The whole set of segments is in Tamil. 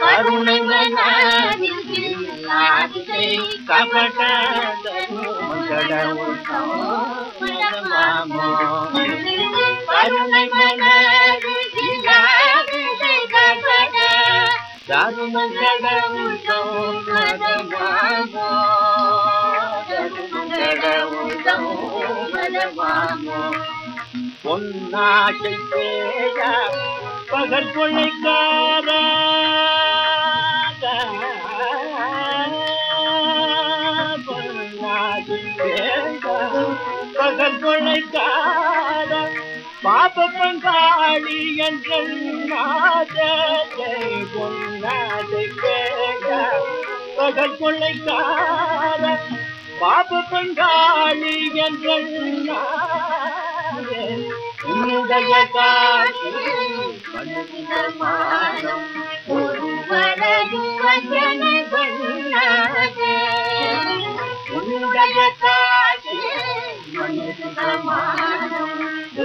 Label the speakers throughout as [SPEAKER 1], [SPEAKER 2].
[SPEAKER 1] கருணை மனதில் இல்லாததை கபட தருமங்கட ஒழுக்கம் மதமாமோ கருணை மனதில் இல்லாததை கபட தருமங்கட ஒழுக்கம் மதமாமோ தருமங்கட ஒழுக்கம் மதமாமோ பொன்னாட்டை பேர பகல் கொள்ளைக்கார பகல் கொள்ளைக்கார பாப பங்காளி என்ற பொன்னாட்டை பகல் கொள்ளைக்கார பாப பங்காளி என்ற உன்னுடைய காட்சி உன்னுடைய காட்சி மனிதமானம்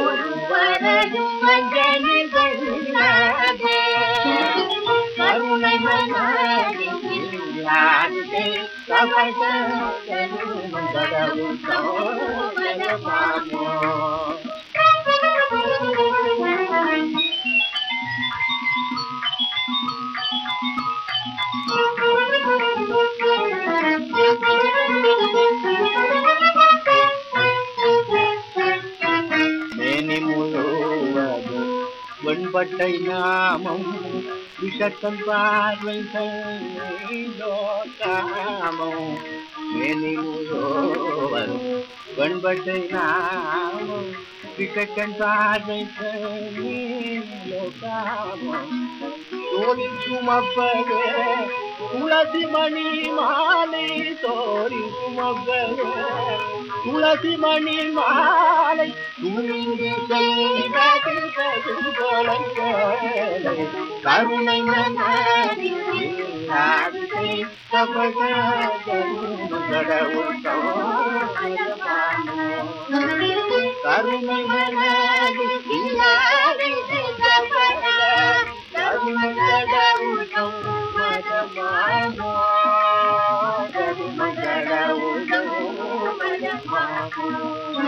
[SPEAKER 1] ஒருவரது வஞ்சனை பண்ணாதே கருணை வெண்பட்டை நாமம் விஷத்தன் பார்வை காமம் மேனி முழுவது வெண்பட்டை நாமம் விஷத்தன் பார்வை காமம் தோழி சுமப்பது துளசி மணி மாலை தோழி சுமப்பது துளசி மணி மாலை துணிந்து செய்வது பெருங்கொலைகளை கருணை மனதில்லாததை கபட கடவுள் கருணை மனதில்லாததை கபட கருணை Música